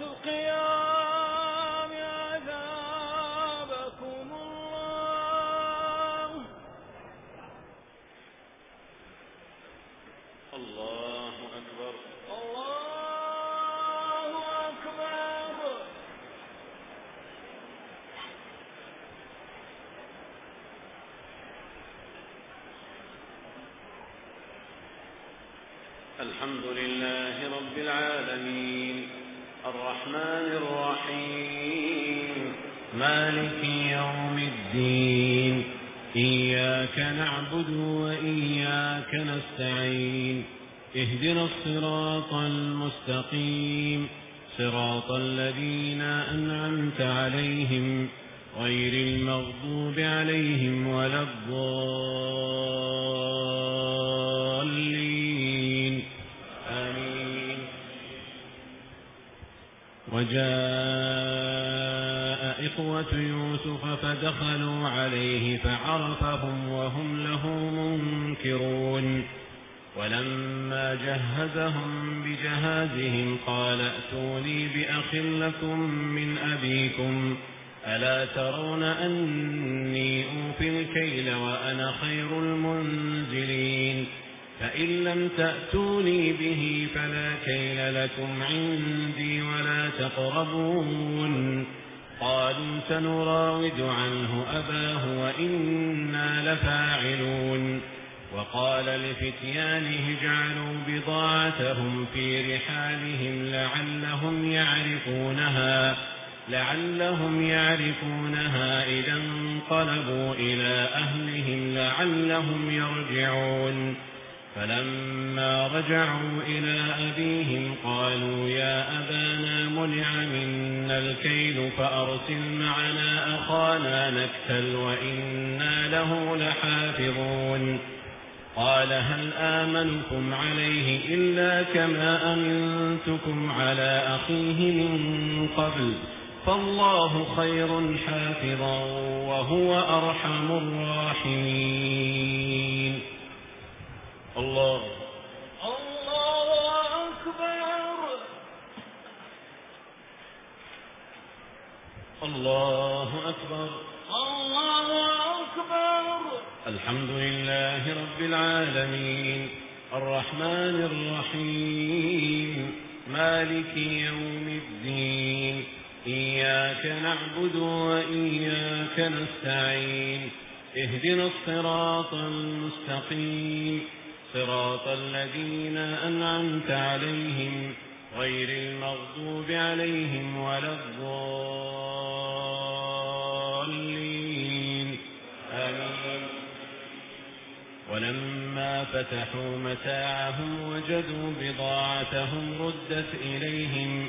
القيام الصراط أترون أني أوفي الكيل وأنا خير المنزلين. فإن لم تأتوني به فلا كيل لكم عندي ولا تقربون. قالوا سنراود عنه أباه وإنا لفاعلون. وقال لفتيانه جعلوا بضاعتهم في رحالهم لعلهم يعرفونها. لعلهم يعرفونها إذا انقلبوا إلى أهلهم لعلهم يرجعون. فلما رجعوا إلى أبيهم قالوا يا أبانا منع منا الكيل فأرسل معنا أخانا نكتل وإنا له لحافظون. قال هل آمنكم عليه إلا كما أمنتكم على أخيه من قبل؟ فالله خير حافظا وهو أرحم الراحمين. الله. الله أكبر. الله أكبر. الله أكبر. الحمد لله رب العالمين. الرحمن الرحيم. مالك يوم الدين. إياك نعبد وإياك نستعين اهدنا الصراط المستقيم صراط الذين أنعمت عليهم غير المغضوب عليهم ولا الضالين. آمين. ولما فتحوا متاعهم وجدوا بضاعتهم ردت إليهم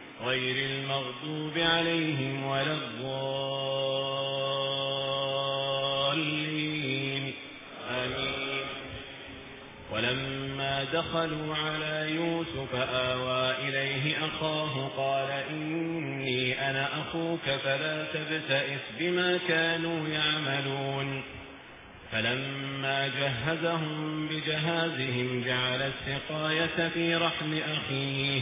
غير المغضوب عليهم ولا الضالين. آمين. ولما دخلوا على يوسف آوى إليه أخاه قال إني أنا أخوك فلا تبتئس بما كانوا يعملون. فلما جهزهم بجهازهم جعل السقاية في رحم أخيه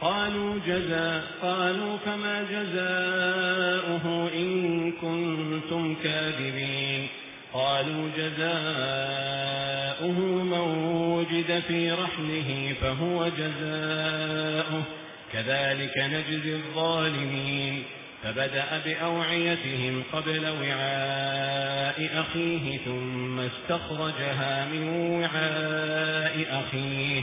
قالوا جزاء قالوا فما جزاؤه إن كنتم كاذبين. قالوا جزاؤه من وجد في رحمه فهو جزاؤه. كذلك نجزي الظالمين. فبدأ بأوعيتهم قبل وعاء أخيه ثم استخرجها من وعاء أخيه.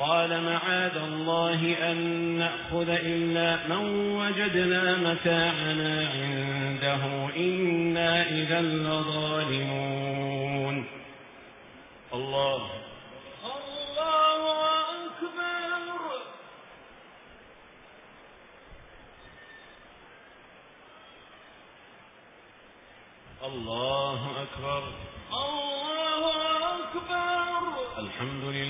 قال معاذ الله أن نأخذ إلا من وجدنا متاعنا عنده إنا إذا لظالمون. الله. الله أكبر. الله أكبر. الله أكبر. الحمد لله.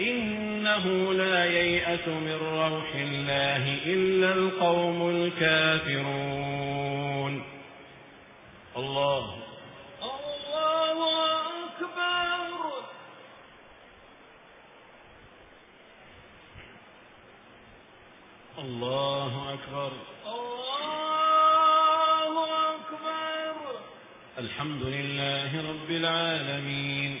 إنه لا ييأس من روح الله إلا القوم الكافرون الله الله أكبر الله أكبر الله أكبر الحمد لله رب العالمين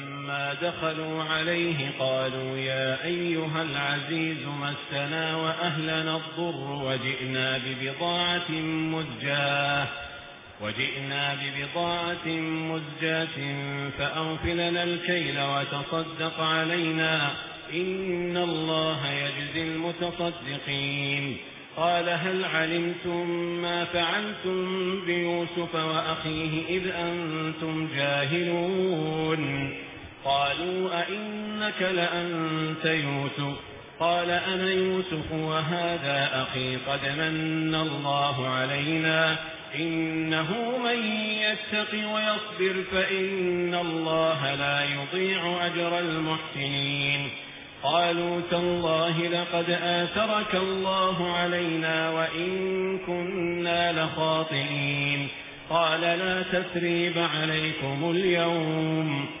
فلما دخلوا عليه قالوا يا أيها العزيز مسنا وأهلنا الضر وجئنا ببضاعة مزجاة وجئنا ببضاعة مزجاة فأغفلنا الكيل وتصدق علينا إن الله يجزي المتصدقين قال هل علمتم ما فعلتم بيوسف وأخيه إذ أنتم جاهلون قالوا أئنك لأنت يوسف؟ قال أنا يوسف وهذا أخي قد من الله علينا. إنه من يتق ويصبر فإن الله لا يضيع أجر المحسنين. قالوا تالله لقد آثرك الله علينا وإن كنا لخاطئين. قال لا تسريب عليكم اليوم.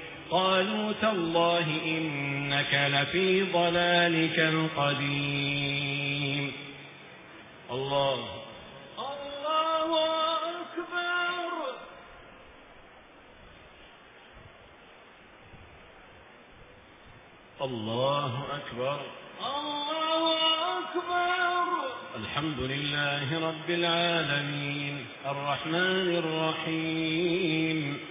قالوا تالله إنك لفي ضلالك القديم. الله. الله أكبر. الله أكبر. الله أكبر. الحمد لله رب العالمين. الرحمن الرحيم.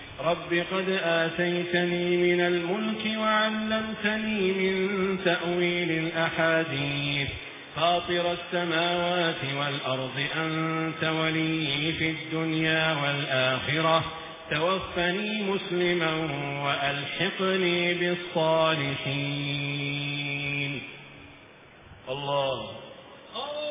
رب قد آتيتني من الملك وعلمتني من تأويل الأحاديث. خاطر السماوات والأرض أنت ولي في الدنيا والآخرة. توفني مسلما وألحقني بالصالحين. الله. الله.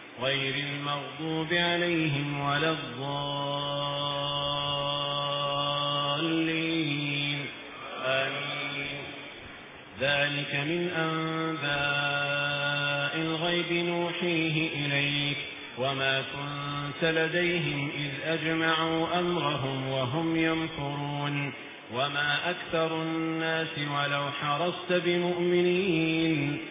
غير المغضوب عليهم ولا الضالين. آمين. ذلك من أنباء الغيب نوحيه إليك وما كنت لديهم إذ أجمعوا أمرهم وهم يمكرون. وما أكثر الناس ولو حرصت بمؤمنين.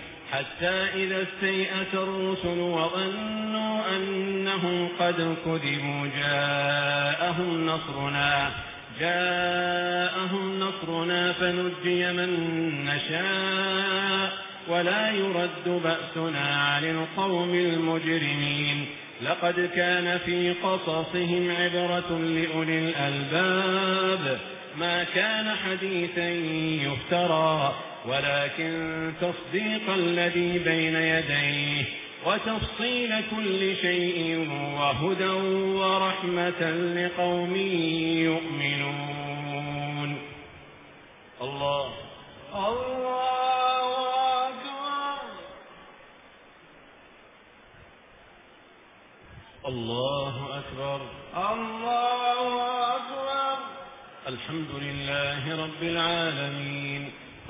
حتى إذا استيأت الرسل وظنوا أنهم قد كذبوا جاءهم نصرنا جاءهم نصرنا فنجي من نشاء ولا يرد بأسنا عن القوم المجرمين. لقد كان في قصصهم عبرة لأولي الألباب ما كان حديثا يفترى. ولكن تصديق الذي بين يديه وتفصيل كل شيء وهدى ورحمة لقوم يؤمنون. الله. الله أكبر. الله أكبر الله أكبر الحمد لله رب العالمين.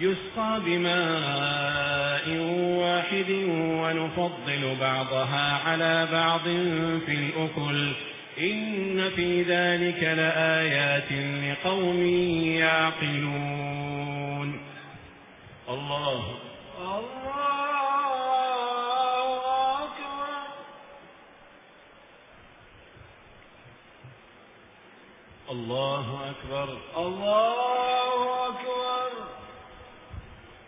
يسقى بماء واحد ونفضل بعضها على بعض في الأكل. إن في ذلك لآيات لقوم يعقلون. الله الله أكبر. الله أكبر. الله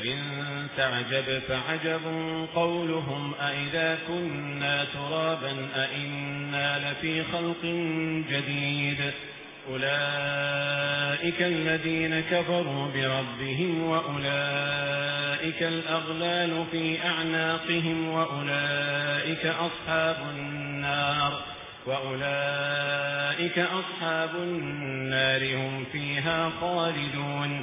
وإن تعجب فعجب قولهم أَإِذَا كنا ترابا أَإِنَّا لفي خلق جديد أولئك الذين كفروا بربهم وأولئك الأغلال في أعناقهم وأولئك أصحاب النار وأولئك أصحاب النار هم فيها خالدون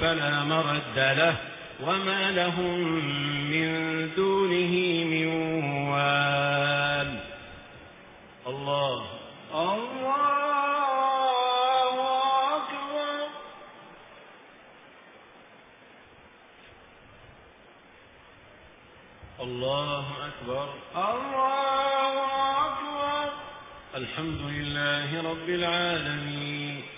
فلا مرد له وما لهم من دونه من وال. الله. الله أكبر. الله أكبر. الله أكبر. الحمد لله رب العالمين.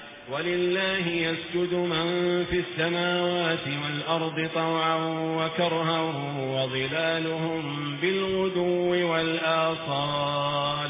ولله يسجد من في السماوات والأرض طوعا وكرها وظلالهم بالغدو والآصال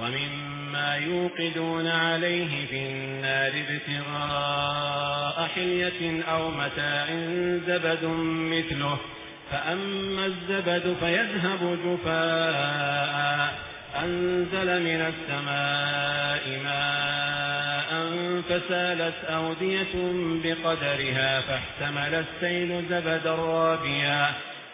ومما يوقدون عليه في النار ابتغاء حلية أو متاع زبد مثله فأما الزبد فيذهب جفاء أنزل من السماء ماء فسالت أودية بقدرها فاحتمل السيل زبدا رابيا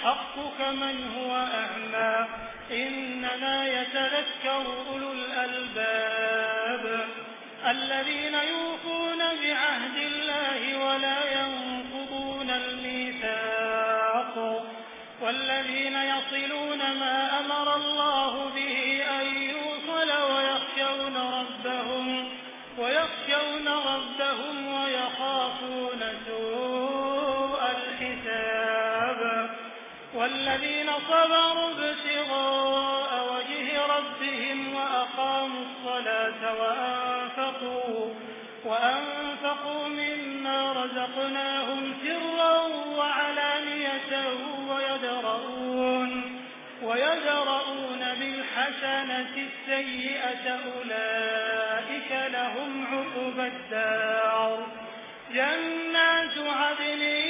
الحق كمن هو أعمى. إنما يتذكر أولو الألباب الذين يوفون بعهد الله ولا ينقضون الميثاق والذين يصلون ما صبروا ابتغاء وجه ربهم وأقاموا الصلاة وأنفقوا, وأنفقوا مما رزقناهم سرا وعلانية ويدرؤون, ويدرؤون بالحسنة السيئة أولئك لهم عقب الدار جنات عدنين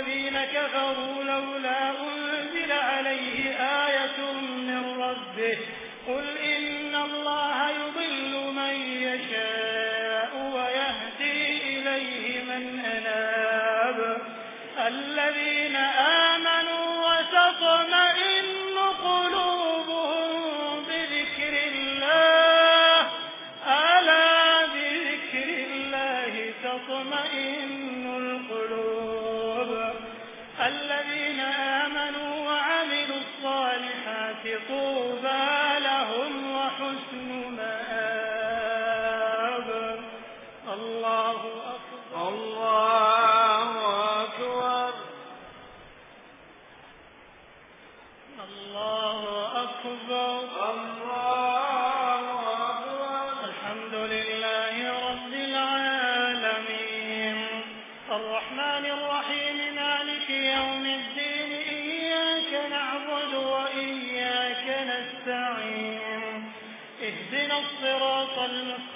الذين كفروا لولا أنزل عليه آية من ربه قل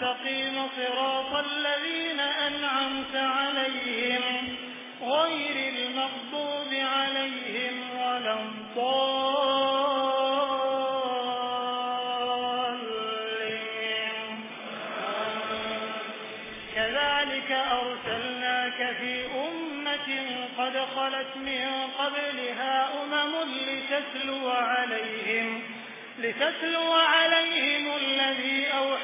المستقيم صراط الذين أنعمت عليهم غير المغضوب عليهم ولا الضالين. كذلك أرسلناك في أمة قد خلت من قبلها أمم لتتلو عليهم لتتلو عليهم الذي أوحى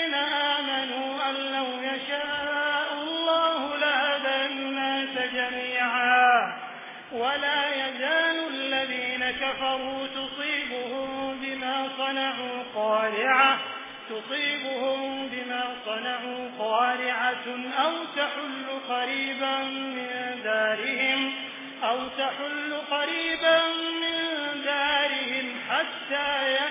يشاء الله لهدى الناس جميعا ولا يزال الذين كفروا تصيبهم بما صنعوا قارعة تصيبهم بما صنعوا قارعة أو تحل قريبا من دارهم أو تحل قريبا من دارهم حتى يأتي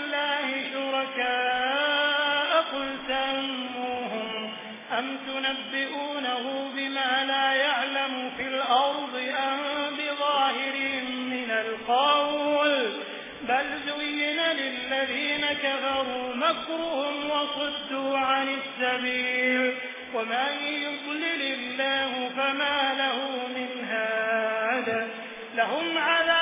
القول بل زين للذين كفروا مكرهم وصدوا عن السبيل. ومن يضلل الله فما له من هذا لهم عذاب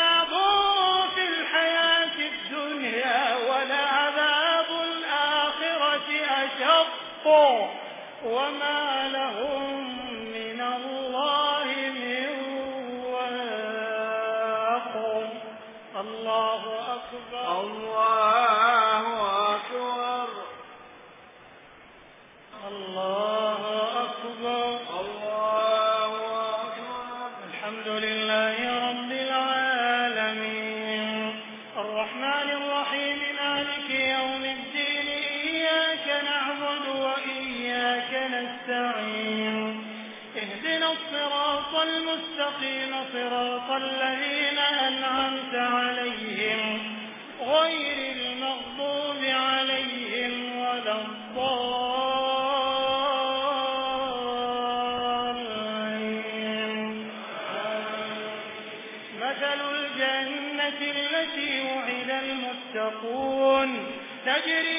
نستعين اهدنا الصراط المستقيم صراط الذين أنعمت عليهم. غير المغضوب عليهم ولا الضالين. مثل الجنة التي وعد المتقون. تجري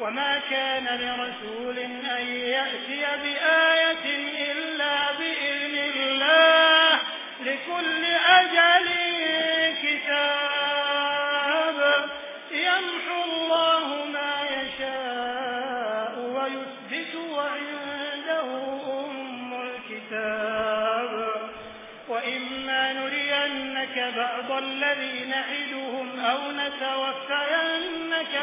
وما كان لرسول أن يأتي بآية إلا بإذن الله لكل أجل كتاب يمحو الله ما يشاء ويثبت وعنده أم الكتاب وإما نرينك بعض الذين نعدهم أو نتوفينك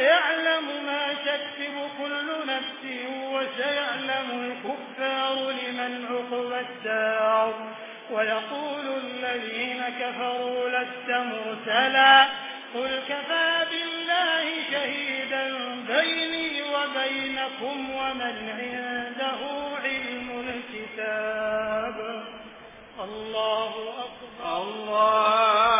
سيعلم ما تكسب كل نفس وسيعلم الكفار لمن عقب الدار ويقول الذين كفروا لست مرسلا قل كفى بالله شهيدا بيني وبينكم ومن عنده علم الكتاب. الله أكبر. الله أكبر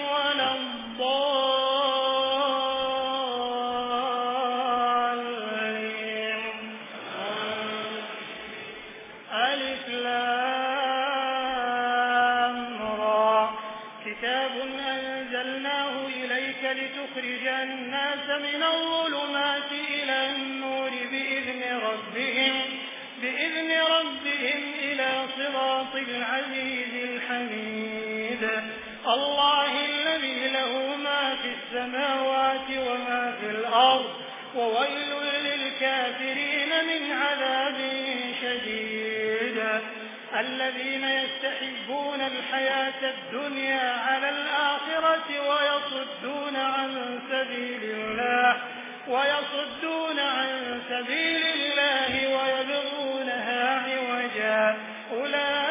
السماوات وما في الأرض وويل للكافرين من عذاب شديد. الذين يستحبون الحياة الدنيا على الآخرة ويصدون عن سبيل الله ويصدون عن سبيل الله ويبغونها عوجا. أولئك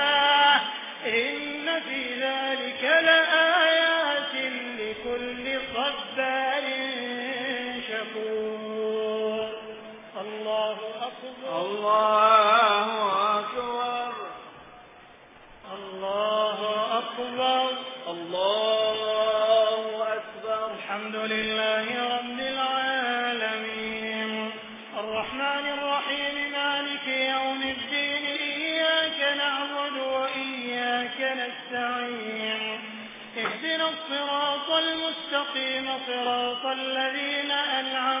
صراط الذين أنعمت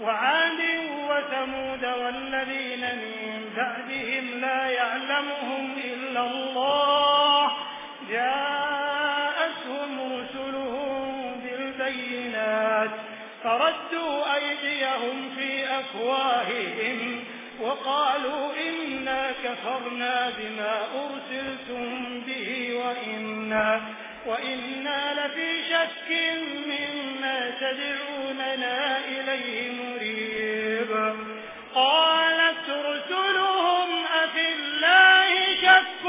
وعاد وثمود والذين من بعدهم لا يعلمهم إلا الله جاءتهم رسلهم بالبينات فردوا أيديهم في أفواههم وقالوا إنا كفرنا بما أرسلتم به وإنا, وإنا لفي شك مما تدعوننا إليه مريب. قالت رسلهم أفي الله شك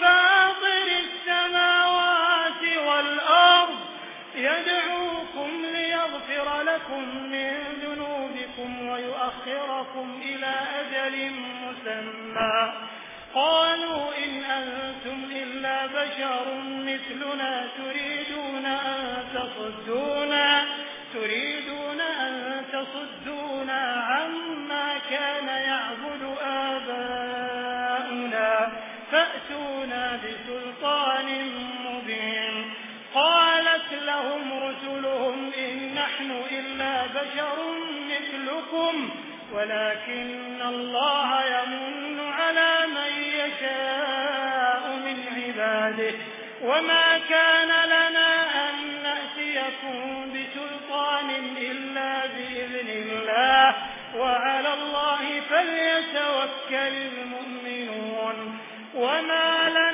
فاطر السماوات والأرض يدعوكم ليغفر لكم من ذنوبكم ويؤخركم إلى أجل مسمى. قالوا إن أنتم إلا بشر مثلنا تريدون أن تصدونا تريدون أن تصدونا عما كان يعبد آباؤنا. فأتونا بسلطان مبين. قالت لهم رسلهم إن نحن إلا بشر مثلكم ولكن الله يمن على من يشاء. بعده وما كان لنا أن نأتيكم بسلطان إلا بإذن الله. وعلى الله فليتوكل المؤمنون. وما لنا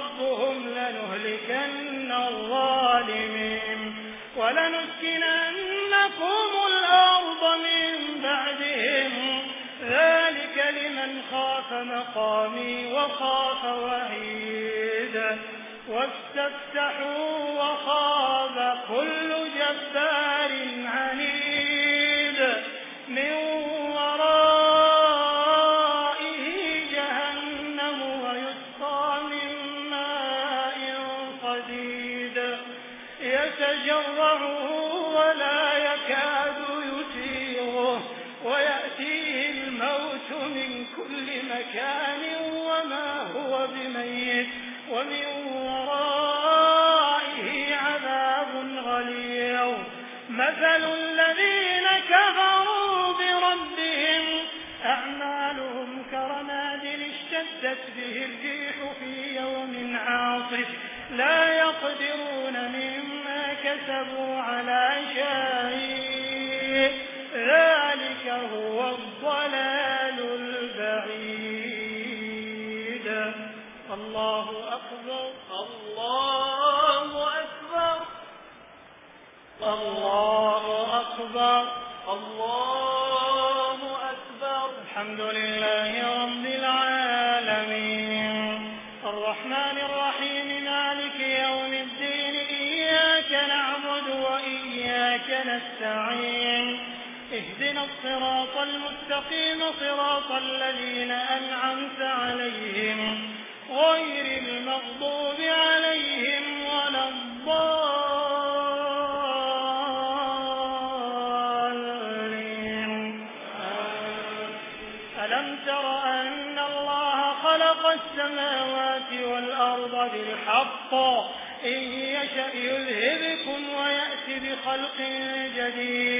ربهم لنهلكن الظالمين ولنسكننكم الأرض من بعدهم. ذلك لمن خاف مقامي وخاف وعيد. واستفتحوا وخاف كل جبار ربك لا يقدرون مما كسبوا على شيء صراط المستقيم صراط الذين أنعمت عليهم غير المغضوب عليهم ولا الضالين. ألم تر أن الله خلق السماوات والأرض بالحق؟ إن يشأ يذهبكم ويأتي بخلق جديد.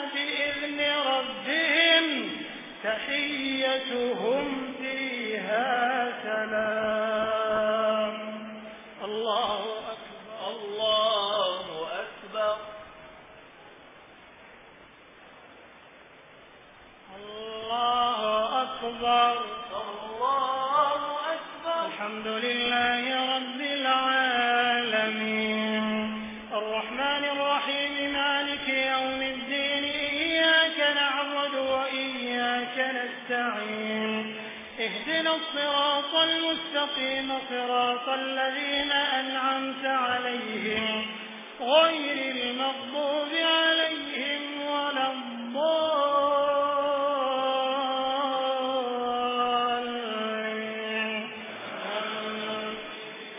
ربهم تحيتهم فيها سلام. الله أكبر الله أكبر. الله أكبر الله أكبر. الحمد لله. اهدنا الصراط المستقيم صراط الذين أنعمت عليهم غير المغضوب عليهم ولا الضالين.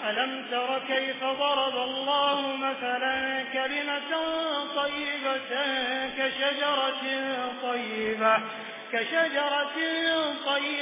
ألم تر كيف ضرب الله مثلا كلمة طيبة كشجرة طيبة كشجرة طيبة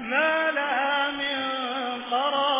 ما لها من قرار.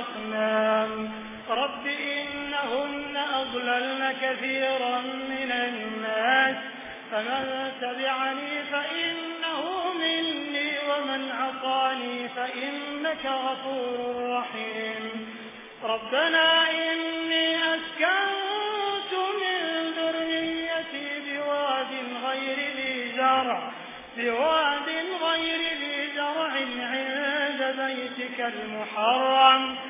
الأصنام رب إنهن أضللن كثيرا من الناس. فمن تبعني فإنه مني ومن عطاني فإنك غفور رحيم. ربنا إني أسكنت من ذريتي بواد غير ذي زرع. بواد غير ذي زرع عند بيتك المحرم.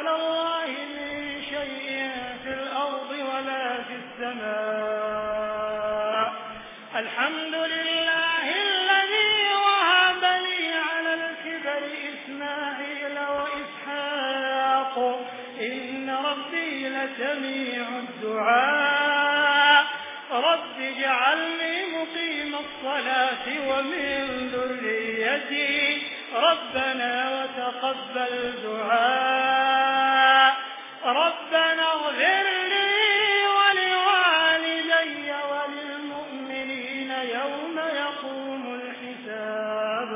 ومن ذريتي ربنا وتقبل دعاء. ربنا اغفر لي ولوالدي وللمؤمنين يوم يقوم الحساب.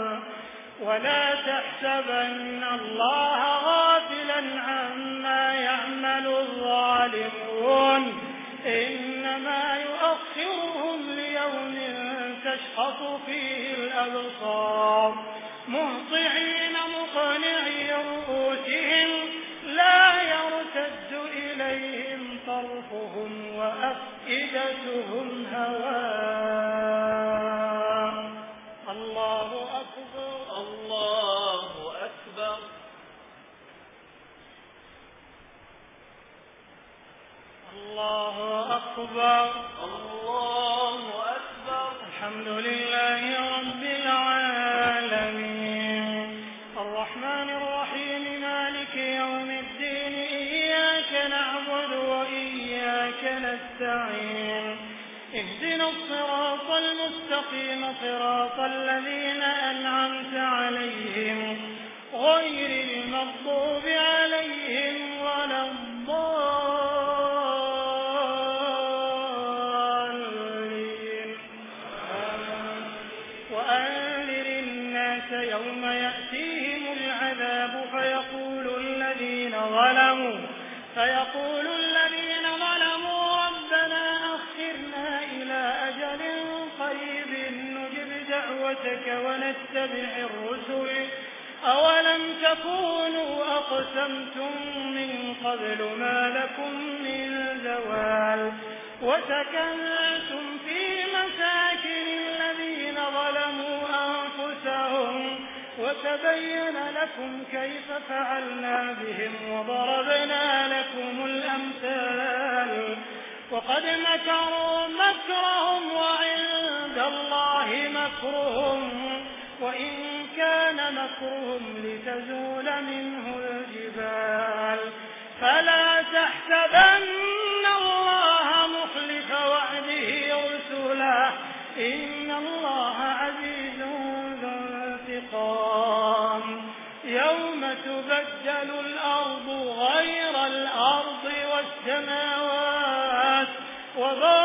ولا تحسبن الله غافلا عما يعمل الظالمون. إنما يؤخرهم ليوم تشخص فيه الأبصار. مهطعين مقنعي رؤوسهم لا يرتد إليهم طرفهم وأفئدتهم هواء. الله أكبر الله أكبر. الله أكبر الله أكبر. الحمد لله اهدنا الصراط المستقيم صراط الذين أنعمت عليهم غير المغضوب عليهم ولا الضالين. وأنذر الناس يوم يأتيهم العذاب فيقول الذين ظلموا فيقول تتبع الرسل أولم تكونوا أقسمتم من قبل ما لكم من زوال؟ وتكنتم في مساكن الذين ظلموا أنفسهم وتبين لكم كيف فعلنا بهم وضربنا لكم الأمثال. وقد مكروا مكرهم وعند الله مكرهم. وإن كان مكرهم لتزول منه الجبال فلا تحسبن الله مخلف وعده رسولا إن الله عزيز ذو انتقام يوم تبدل الأرض غير الأرض والسماوات وظهر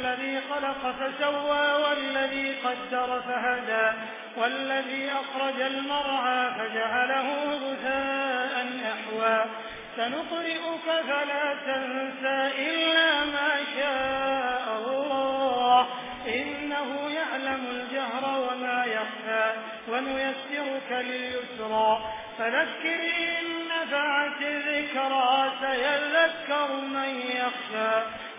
الذي خلق فسوى والذي قدر فهدى والذي أخرج المرعى فجعله غثاء أحوى سنقرئك فلا تنسى إلا ما شاء الله. إنه يعلم الجهر وما يخفى ونيسرك لليسرى. فذكر إن نفعت ذكرى سيذكر من يخفى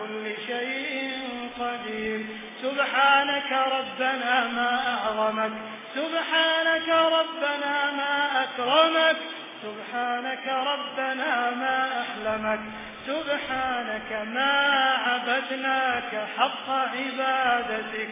كل شيء قدير. سبحانك ربنا ما أعظمك. سبحانك ربنا ما أكرمك. سبحانك ربنا ما أحلمك. سبحانك ما عبدناك حق عبادتك.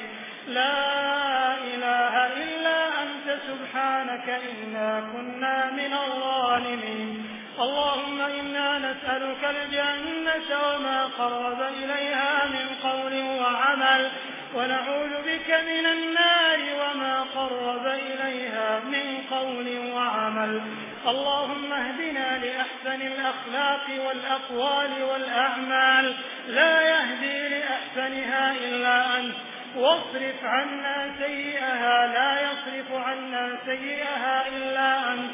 لا إله إلا أنت. سبحانك إنا كنا من الظالمين. اللهم إنا نسألك الجنة وما قرب إليها من قول وعمل ونعوذ بك من النار وما قرب إليها من قول وعمل. اللهم اهدنا لأحسن الأخلاق والأقوال والأعمال لا يهدي لأحسنها إلا أنت. واصرف عنا سيئها لا يصرف عنا سيئها إلا أنت.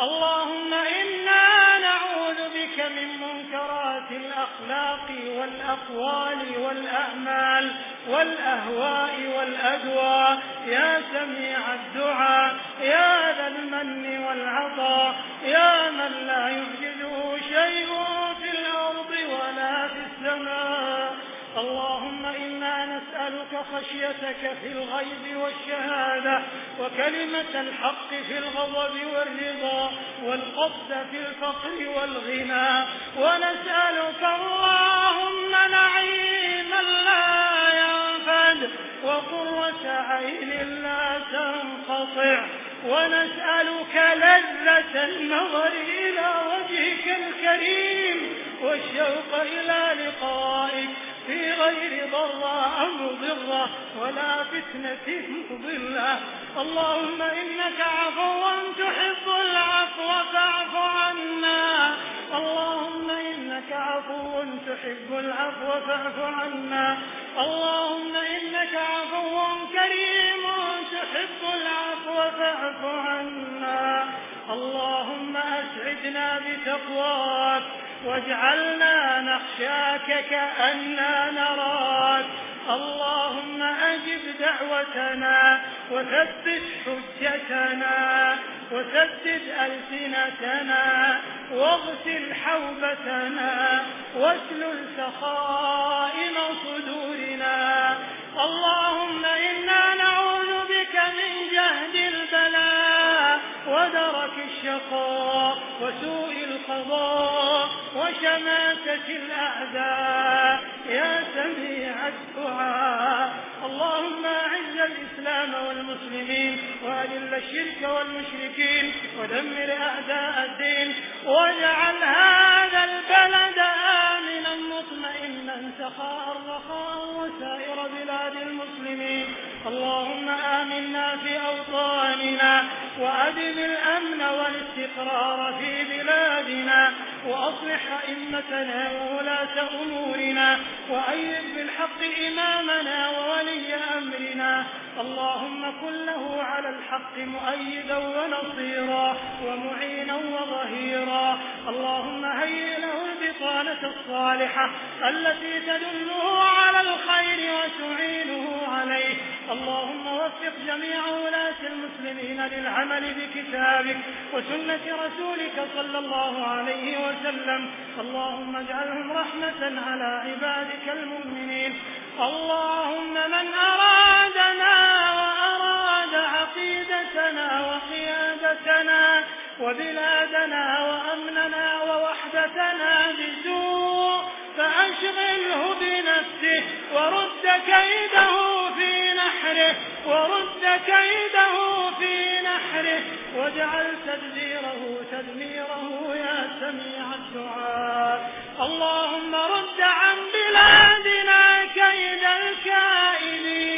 اللهم إنا من منكرات الأخلاق والأقوال والأعمال والأهواء والأدوى. يا سميع الدعاء يا ذا المن والعطاء يا من لا يعجزه شيء في الأرض ولا في السماء. اللهم اللهم نسألك خشيتك في الغيب والشهادة وكلمة الحق في الغضب والرضا والقبض في الفقر والغنى ونسألك اللهم نعيما لا ينفد وقرة عين لا تنقطع ونسألك لذة النظر إلى وجهك الكريم والشوق إلى لقائك في غير ضراء مضرة ولا فتنة مضلة. اللهم إنك عفو تحب العفو فاعف عنا. اللهم إنك عفو تحب العفو فاعف عنا. اللهم إنك عفو كريم تحب العفو فاعف عنا. اللهم أسعدنا بتقواك واجعلنا نخشاك كأننا نراك. اللهم أجب دعوتنا وثبت حجتنا وسدد ألسنتنا واغسل حوبتنا واسلل سخائم صدورنا. اللهم إنا وسوء القضاء وشماتة الأعداء يا سميع الدعاء. اللهم أعز الإسلام والمسلمين وأذل الشرك والمشركين ودمر أعداء الدين واجعل هذا البلد آمنا مطمئنا. سخاء رخاء وسائر بلاد المسلمين. اللهم آمنا في أوطاننا وأدم الأمن والاستقرار في بلادنا وأصلح أئمتنا وولاة أمورنا وأيد بالحق إمامنا وولي أمرنا اللهم كن له على الحق مؤيدا ونصيرا ومعينا وظهيرا. اللهم هيئ له البطانة الصالحة التي تدله على الخير وتعينه عليه. اللهم وفق جميع ولاة المسلمين للعمل بكتابك وسنة رسولك صلى الله عليه وسلم. اللهم اجعلهم رحمة على عبادك المؤمنين. اللهم من أرادنا وأراد عقيدتنا وقيادتنا وبلادنا وأمننا ووحدتنا بسوء فأشغله بنفسه ورد كيده فيه سحره ورد كيده في نحره واجعل تدبيره تدميره يا سميع الدعاء. اللهم رد عن بلادنا كيد الكائدين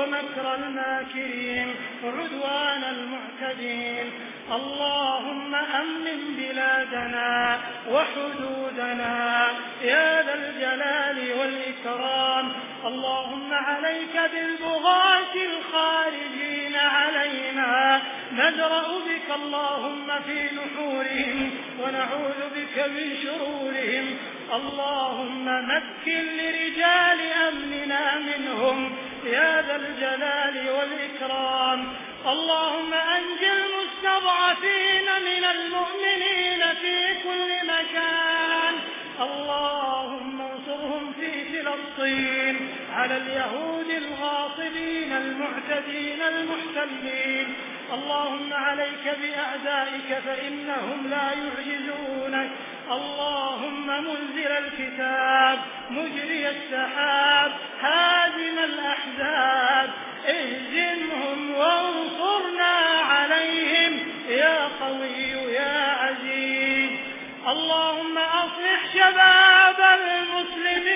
ومكر الماكرين وعدوان المعتدين. اللهم أمن بلادنا وحدودنا. يا ذا الجلال والإكرام. اللهم عليك بالبغاة الخارجين علينا. ندرأ بك اللهم في نحورهم ونعوذ بك من شرورهم. اللهم مكن لرجال أمننا منهم. يا ذا الجلال والإكرام. اللهم أنج المستضعفين من المؤمنين في كل مكان. اللهم انصرهم في فلسطين على اليهود الغاصبين المعتدين المحتلين. اللهم عليك بأعدائك فإنهم لا يعجزونك. اللهم منزل الكتاب مجري السحاب. هازم الأحزاب. اهزمهم وانصرنا عليهم. يا قوي يا عزيز. اللهم أصلح شباب المسلمين.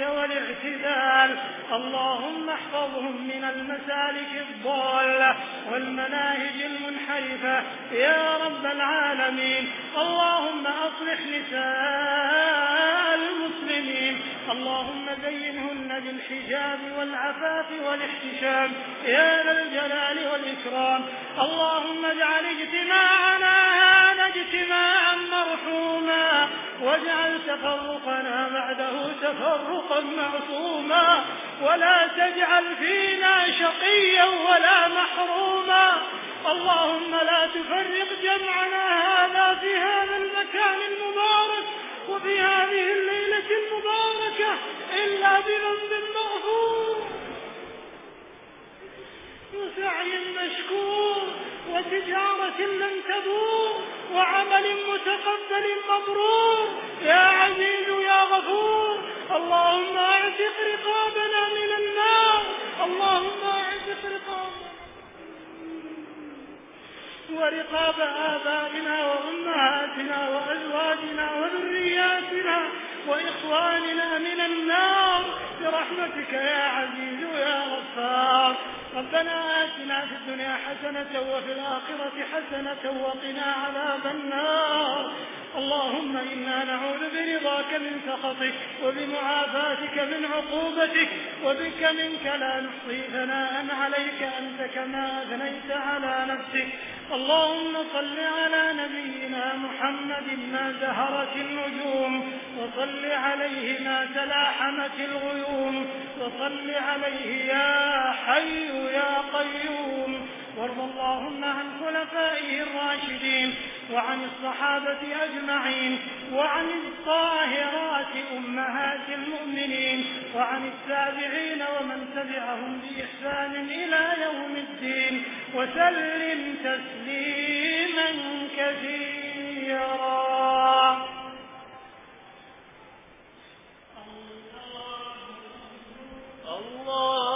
والاعتدال اللهم احفظهم من المسالك الضالة والمناهج المنحرفة. يا رب العالمين. اللهم أصلح نساء اللهم زينهن بالحجاب والعفاف والاحتشام. يا ذا الجلال والإكرام. اللهم اجعل اجتماعنا هذا اجتماعا مرحوما. واجعل تفرقنا بعده تفرقا معصوما. ولا تجعل فينا شقيا ولا محروما. اللهم لا تفرق جمعنا هذا في هذا المكان المبارك. وفي هذه الليلة المباركة إلا بذنب مغفور. وسعي مشكور وتجارة لن تبور وعمل متقبل مبرور. يا عزيز يا غفور اللهم اعتق رقابنا من النار. اللهم اعتق رقابنا ورقاب آبائنا وأمهاتنا وأزواجنا وذرياتنا وإخواننا من النار برحمتك يا عزيز يا غفار. ربنا آتنا في الدنيا حسنة وفي الآخرة حسنة وقنا عذاب النار. اللهم إنا نعوذ برضاك من سخطك وبمعافاتك من عقوبتك وبك منك لا نحصي ثناء عليك أنت كما أثنيت على نفسك. اللهم صل على نبينا محمد ما زهرت النجوم وصل عليه ما تلاحمت الغيوم وصل عليه يا حي يا قيوم. وارض اللهم عن خلفائه الراشدين وعن الصحابة أجمعين. وعن الطاهرات أمهات المؤمنين وعن التابعين ومن تبعهم بإحسان إلى يوم الدين وسلم تسليما كثيرا. الله